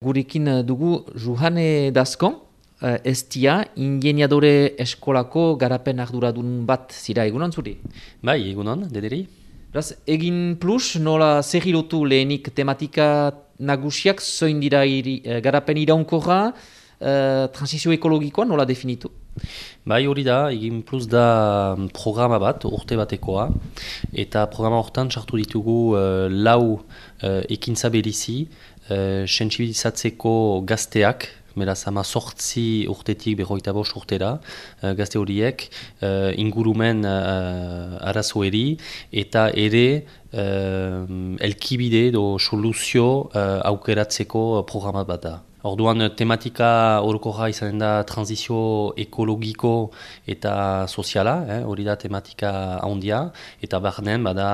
Gurekin eh, dugu Juhane Dazkon, uh, estia, ingeniadore eskolako garapen arduradun bat zira egunon zuri? Bai, egunon, dederi. Beraz, egin plus, nola segilotu lehenik tematika nagusiak, zoin dira iri, uh, garapen iraunkorra, uh, transizio ekologikoa nola definitu? Bai, hori da, egin plus da mm, programa bat, urte batekoa, eta programa hortan sartu ditugu uh, lau uh, ekintza berizi, uh, sensibilizatzeko gazteak, beraz ama sortzi urtetik berroita bost urtera, uh, gazte horiek, uh, ingurumen uh, arazoeri, eta ere uh, elkibide do soluzio uh, aukeratzeko programat bat da. Orduan tematika orokorra izanen da transizio ekologiko eta soziala, eh, hori da tematika handia, eta barnen bada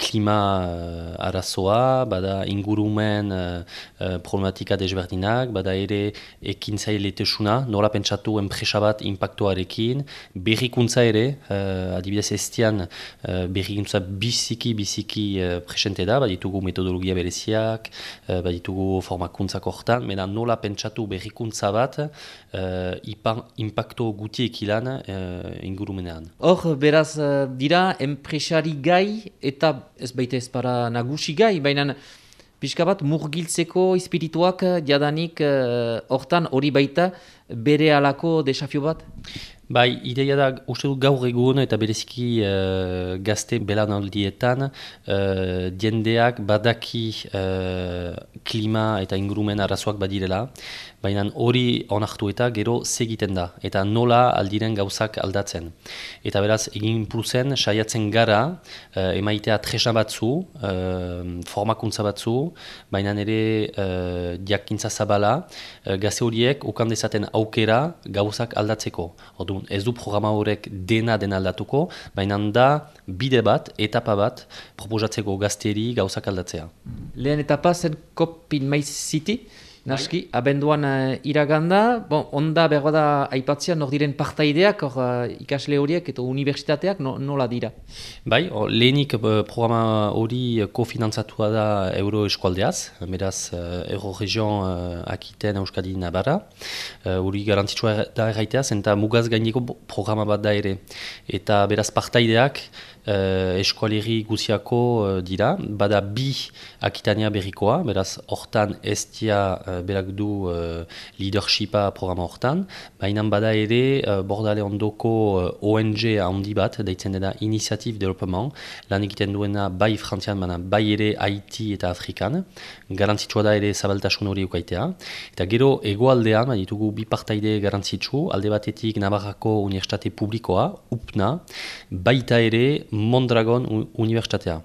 klima uh, arazoa, bada ingurumen uh, problematika desberdinak, bada ere ekintzaile tesuna, nola pentsatu enpresa bat impactuarekin, berrikuntza ere, uh, adibidez estian uh, berrikuntza biziki-biziki uh, presente da, baditugu metodologia bereziak, uh, baditugu formakuntzak hortan, nola pentsatu berrikuntza bat uh, impacto gutiek ilan uh, ingurumenean. Hor, beraz, uh, dira, enpresari gai eta ez baita ez para nagusi gai, baina pixka bat murgiltzeko espirituak jadanik hortan hori baita bere alako desafio bat? Bai, ideia da, uste dut gaur egun eta bereziki uh, gazte belanaldietan uh, diendeak badaki uh, klima eta ingurumen arazoak badirela, baina hori onartu eta gero segiten da, eta nola aldiren gauzak aldatzen. Eta beraz, egin impulsen, saiatzen gara, uh, emaitea tresna batzu, formakuntza batzu, baina ere uh, diakintza zabala, uh, gazte horiek ukandezaten aukera gauzak aldatzeko. Ordu, ez du programa horrek dena dena aldatuko, baina da bide bat, etapa bat, proposatzeko gazteri gauzak aldatzea. Lehen etapa zen kopin maiz ziti, Naski, bai. abenduan uh, iraganda, bon, onda behar da aipatzea, nor diren partaideak, or, uh, ikasle horiek eta universitateak, no, nola dira? Bai, or, lehenik uh, programa hori kofinantzatua da Euro Eskualdeaz, beraz, uh, Euro Region uh, akiten Euskadi Nabara, hori uh, garantitua da erraitea, zenta mugaz gaineko programa bat da ere. Eta beraz partaideak, uh, eskualeri guziako uh, dira, bada bi akitania berrikoa, beraz hortan ez dia uh, berak du uh, leadershipa programa hortan, baina bada ere uh, bordale ondoko uh, ONG handi bat, daitzen dena Initiative Development, lan egiten duena bai frantzian, baina bai ere Haiti eta Afrikan, garantzitsua da ere zabaltasun hori ukaitea, eta gero egoaldean, ditugu bi partaide garantzitsu, alde batetik Navarrako Universitate Publikoa, UPNA, baita ere Mondragon Universitatea.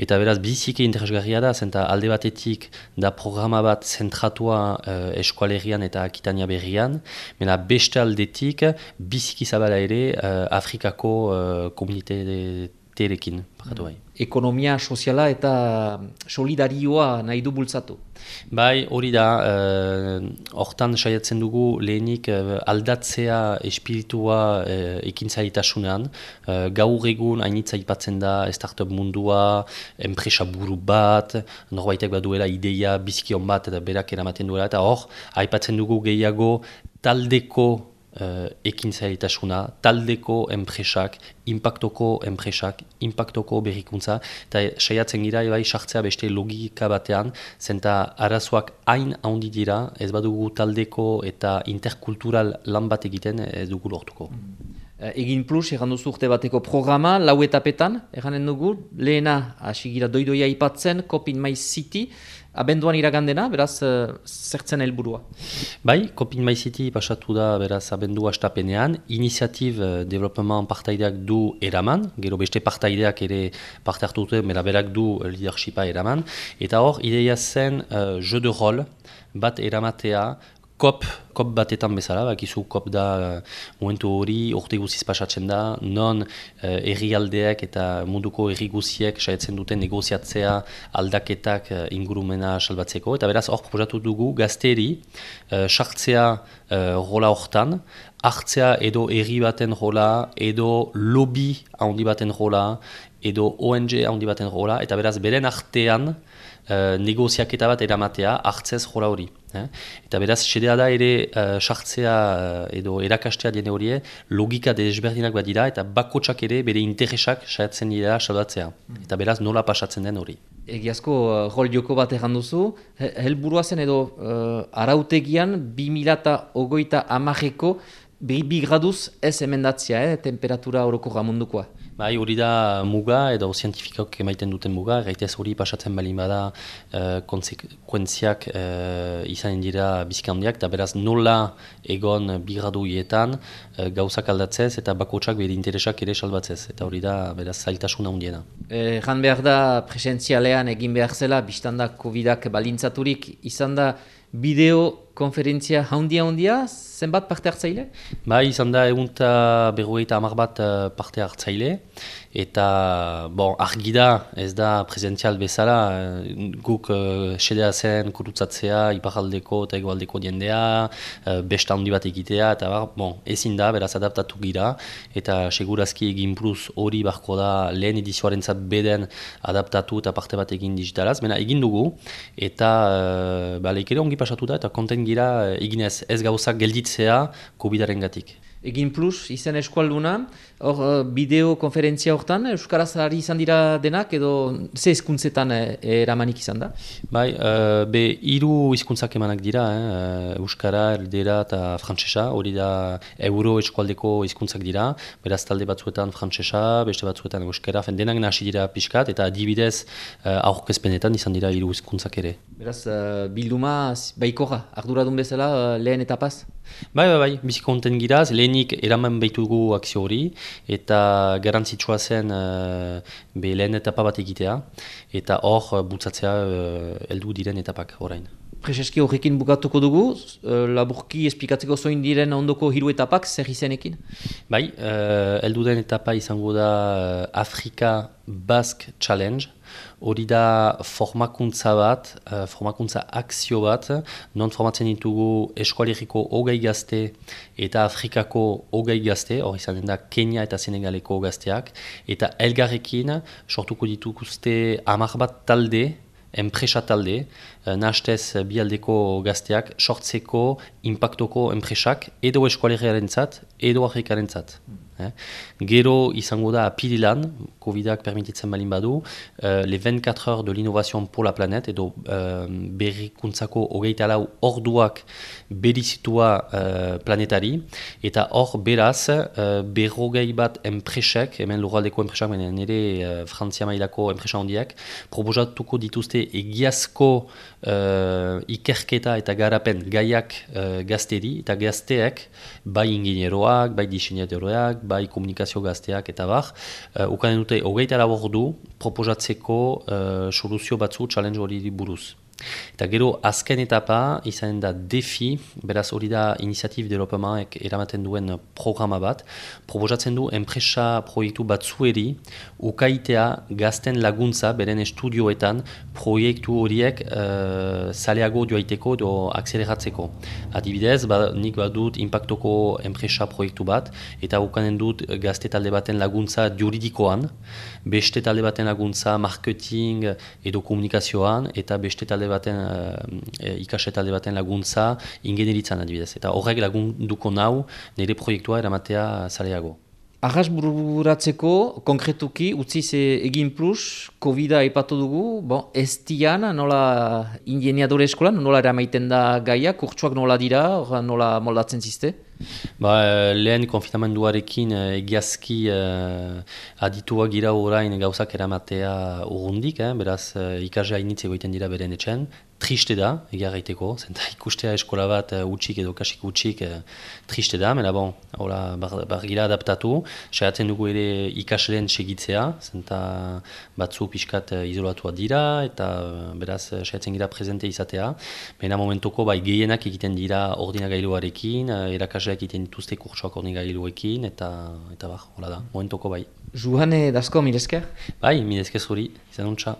Eta beraz, biziki interesgarria da, zenta alde batetik da programa bat zentratua uh, eskualerian eta akitania berrian, mena beste aldetik biziki zabala ere uh, Afrikako uh, komuniterekin. Mm ekonomia soziala eta solidarioa nahi du bultzatu. Bai, hori da, eh, hortan saiatzen dugu lehenik uh, aldatzea espiritua uh, ekintzaitasunean. Uh, gaur egun hainitza ipatzen da startup mundua, enpresa buru bat, norbaitek baduela ideia bizkion bat eta berak eramaten duela, eta hor, aipatzen dugu gehiago taldeko uh, ekin taldeko enpresak, impactoko enpresak, impactoko berrikuntza, eta saiatzen gira, bai, sartzea beste logika batean, zenta arazoak hain handi dira, ez badugu taldeko eta interkultural lan bat egiten ez dugu lortuko. Mm. Egin plus, egan duzu urte bateko programa, lau etapetan, eganen dugu, lehena, hasi gira doidoia ipatzen, Kopin My City, abenduan iragandena, beraz, uh, zertzen helburua. Bai, Kopin City pasatu da, beraz, abendua estapenean, iniziatib uh, development partaideak du eraman, gero beste partaideak ere parte hartu dute, mera berak du leadershipa eraman, eta hor, ideia zen uh, jeu de rol, bat eramatea, kop, kop batetan bezala, bakizu kop da uh, momentu hori, urte guziz pasatzen da, non uh, errialdeak eta munduko erri guziek saiatzen duten negoziatzea aldaketak uh, ingurumena salbatzeko. Eta beraz, hor proposatu dugu gazteri sartzea uh, rola hortan, hartzea edo erri baten rola, edo lobby handi baten rola, edo ONG handi baten rola, eta beraz, beren artean uh, negoziaketa bat eramatea hartzez jora hori. Eh? Eta beraz, sedea da ere uh, edo erakastea diene hori logika desberdinak bat dira eta bakotsak ere bere interesak saiatzen dira saldatzea. Mm. Eta beraz, nola pasatzen den hori. Egiazko, uh, rol joko bat egan duzu, helburua zen edo uh, arautegian 2008 amareko bi, bi graduz ez emendatzea, eh, temperatura horoko gamundukoa. Bai, hori da muga edo zientifikok emaiten duten muga, gaitez hori pasatzen balin bada uh, konsekuentziak uh, izan dira bizkandiak, eta beraz nola egon bigradu hietan uh, gauzak aldatzez eta bakotsak bere interesak ere salbatzez, eta hori da beraz zailtasuna hundiena. Egan behar da presentzialean egin behar zela, biztanda COVID-ak balintzaturik izan da bideokonferentzia haundia haundia, zenbat parte hartzaile? Bai, izan da egun berrogeita hamar bat eh, parte hartzaile. Eta, bon, argi da, ez da presentzial bezala, eh, guk uh, sedea zen kurutzatzea, iparaldeko eta egualdeko diendea, uh, besta handi bat egitea, eta bar, bon, ezin da, beraz adaptatu gira, eta segurazki egin plus hori barko da lehen edizioaren beden adaptatu eta parte bat egin digitalaz, mena egin dugu, eta uh, ba, ere ongi pasatu da, eta konten gira eginez ez gauzak gelditzea COVID-aren gatik. Egin plus, izen eskualduna, hor, uh, bideokonferentzia hortan, Euskaraz ari izan dira denak, edo ze hizkuntzetan eh, eramanik izan da? Bai, uh, be, iru hizkuntzak emanak dira, eh? Euskara, Erdera eta Frantsesa, hori da euro eskualdeko hizkuntzak dira, beraz talde batzuetan Frantsesa, beste batzuetan Euskara, fen denak nasi dira pixkat, eta adibidez uh, aurkezpenetan izan dira iru hizkuntzak ere. Beraz, uh, bilduma baikora, arduradun bezala uh, lehen etapaz? Bai, bai, bai, bizikonten giraz, lehenik eraman behitugu akzio hori, eta garantzitsua zen uh, be lehen etapa bat egitea, eta hor uh, bultzatzea uh, heldu diren etapak orain. Prezeski horrekin bukatuko dugu, uh, laburki esplikatzeko zoin diren ondoko hiru etapak, zer izenekin? Bai, uh, heldu den etapa izango da Afrika Basque Challenge, hori da formakuntza bat, uh, formakuntza akzio bat, non formatzen ditugu eskualeriko hogei gazte eta Afrikako hogei gazte, hori izan da Kenia eta Senegaleko gazteak, eta elgarrekin sortuko dituzte amar bat talde, enpresa talde, uh, nahastez bialdeko gazteak, sortzeko impactoko enpresak, edo eskualeriaren zat, edo Afrikaren zat. Eh? Gero izango da apirilan, COVID-ak permititzen balin badu, uh, le 24 heures de l'innovation pour la planète, edo uh, berrikuntzako hogeita lau orduak berizitua uh, planetari, eta hor beraz, uh, berrogei bat enpresek, hemen lurraldeko enpresak, menen nire uh, Frantzia mailako enpresa hondiak, probozatuko dituzte egiazko uh, ikerketa eta garapen gaiak uh, gazteri, eta gazteek, bai ingineroak, bai diseinatoroak, bai komunikazio gazteak eta bar, uh, ukanen dute hogeita labor du proposatzeko uh, soluzio batzu challenge hori buruz. Eta gero azken etapa izan da defi, beraz hori da iniziatib developamentek eramaten duen programa bat, proposatzen du enpresa proiektu batzueri ukaitea gazten laguntza beren estudioetan proiektu horiek uh, zaleago joaiteko edo akzeleratzeko. Adibidez, ba, nik badut impactoko enpresa proiektu bat eta ukanen dut gazte talde baten laguntza juridikoan, beste talde baten laguntza marketing edo komunikazioan eta beste talde baten, uh, ikaset alde baten laguntza ingeneritzan adibidez. Eta horrek lagunduko nau nire proiektua eramatea zaleago. Arras bururatzeko, konkretuki, utzi ze egin plus, COVID-a ipatu dugu, bon, ez dian, nola ingeniadore eskolan, nola eramaiten da gaia, kurtsuak nola dira, nola moldatzen ziste? Ba, lehen konfinamenduarekin egiazki uh, aditua gira orain gauzak eramatea urrundik, eh? beraz uh, ikasea initze goiten dira beren etxen, triste da, egia gaiteko, zenta ikustea eskola bat uh, utxik edo kasik utxik uh, triste da, mena bon, hola, bar, bar gira adaptatu, saiatzen dugu ere ikasleen segitzea, zenta batzu pixkat uh, izolatua dira, eta beraz saiatzen gira presente izatea, mena momentoko bai gehienak egiten dira ordinagailuarekin, uh, erakasleak egiten dituzte kurtsoak ordinagailuekin, eta, eta bar, hola da, momentoko bai. Juhane Dasko, mirezker? Bai, mirezker zuri, izan untsa.